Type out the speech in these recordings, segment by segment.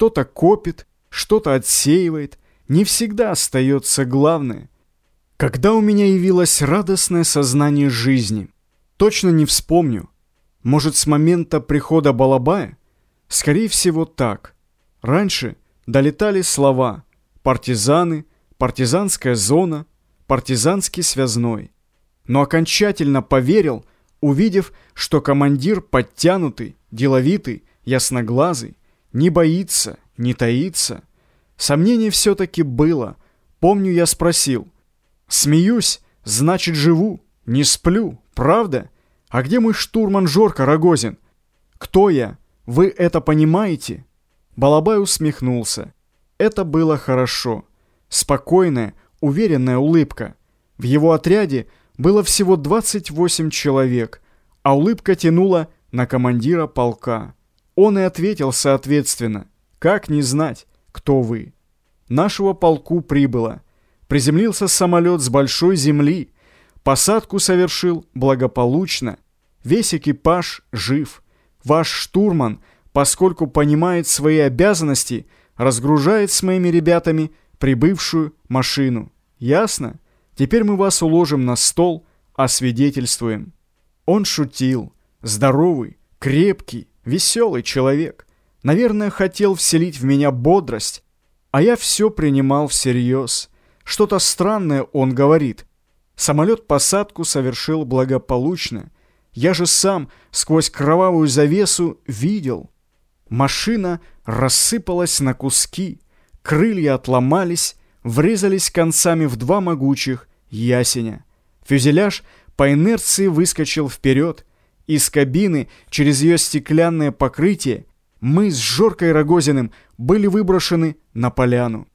что-то копит, что-то отсеивает, не всегда остается главное. Когда у меня явилось радостное сознание жизни, точно не вспомню. Может, с момента прихода Балабая? Скорее всего, так. Раньше долетали слова «партизаны», «партизанская зона», «партизанский связной». Но окончательно поверил, увидев, что командир подтянутый, деловитый, ясноглазый, не боится, не таится. Сомнение все-таки было. Помню, я спросил. «Смеюсь, значит, живу, не сплю, правда? А где мой штурман Жорка Рогозин? Кто я? Вы это понимаете?» Балабай усмехнулся. Это было хорошо. Спокойная, уверенная улыбка. В его отряде было всего 28 человек, а улыбка тянула на командира полка. Он и ответил соответственно. Как не знать, кто вы? Нашего полку прибыло. Приземлился самолет с большой земли. Посадку совершил благополучно. Весь экипаж жив. Ваш штурман, поскольку понимает свои обязанности, разгружает с моими ребятами прибывшую машину. Ясно? Теперь мы вас уложим на стол, освидетельствуем. Он шутил. Здоровый, крепкий, веселый человек. Наверное, хотел вселить в меня бодрость, а я все принимал всерьез. Что-то странное он говорит. Самолет посадку совершил благополучно. Я же сам сквозь кровавую завесу видел. Машина рассыпалась на куски, крылья отломались, врезались концами в два могучих ясеня. Фюзеляж по инерции выскочил вперед, из кабины, через ее стеклянное покрытие, мы с Жоркой Рогозиным были выброшены на поляну.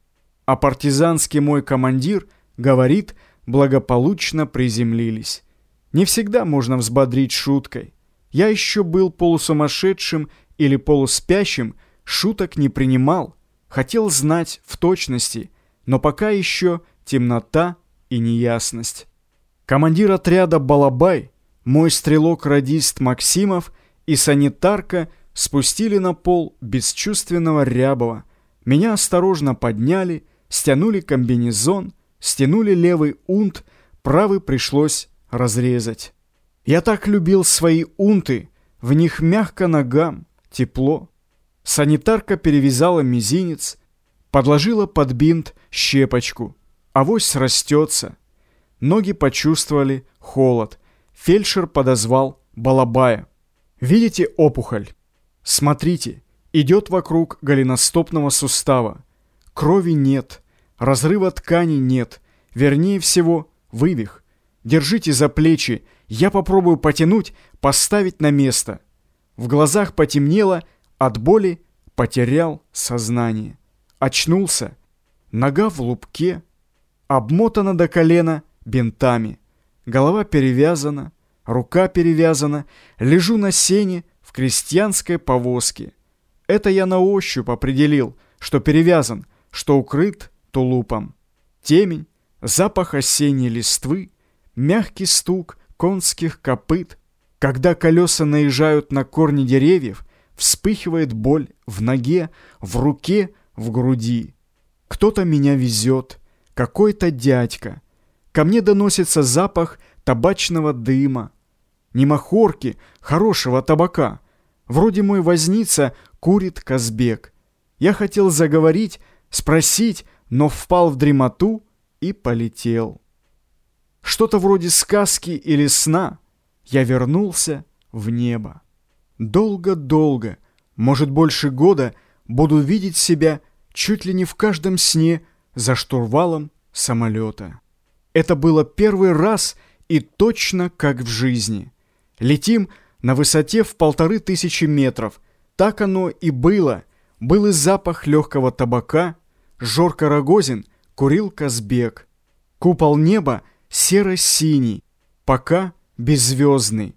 А партизанский мой командир говорит, благополучно приземлились. Не всегда можно взбодрить шуткой. Я еще был полусумасшедшим или полуспящим, шуток не принимал, хотел знать в точности, но пока еще темнота и неясность. Командир отряда «Балабай» Мой стрелок-радист Максимов и санитарка спустили на пол бесчувственного Рябова. Меня осторожно подняли, стянули комбинезон, стянули левый унт, правый пришлось разрезать. Я так любил свои унты, в них мягко ногам, тепло. Санитарка перевязала мизинец, подложила под бинт щепочку. Авось срастется. Ноги почувствовали холод — Фельдшер подозвал Балабая. «Видите опухоль? Смотрите, идет вокруг голеностопного сустава. Крови нет, разрыва ткани нет, вернее всего, вывих. Держите за плечи, я попробую потянуть, поставить на место». В глазах потемнело, от боли потерял сознание. Очнулся, нога в лупке, обмотана до колена бинтами. Голова перевязана, рука перевязана, лежу на сене в крестьянской повозке. Это я на ощупь определил, что перевязан, что укрыт тулупом. Темень, запах осенней листвы, мягкий стук конских копыт. Когда колеса наезжают на корни деревьев, вспыхивает боль в ноге, в руке, в груди. Кто-то меня везет, какой-то дядька — Ко мне доносится запах табачного дыма. Не махорки, хорошего табака. Вроде мой возница курит Казбек. Я хотел заговорить, спросить, но впал в дремоту и полетел. Что-то вроде сказки или сна. Я вернулся в небо. Долго-долго, может больше года, буду видеть себя чуть ли не в каждом сне за штурвалом самолета. Это было первый раз и точно как в жизни. Летим на высоте в полторы тысячи метров. Так оно и было. Был и запах легкого табака. Жорко Рогозин курил Казбек. Купол неба серо-синий, пока беззвездный.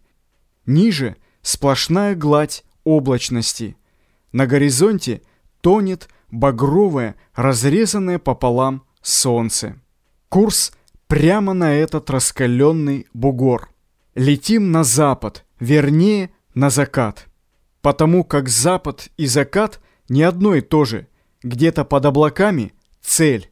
Ниже сплошная гладь облачности. На горизонте тонет багровое, разрезанное пополам солнце. Курс прямо на этот раскаленный бугор. Летим на запад, вернее, на закат. Потому как запад и закат не одно и то же. Где-то под облаками цель,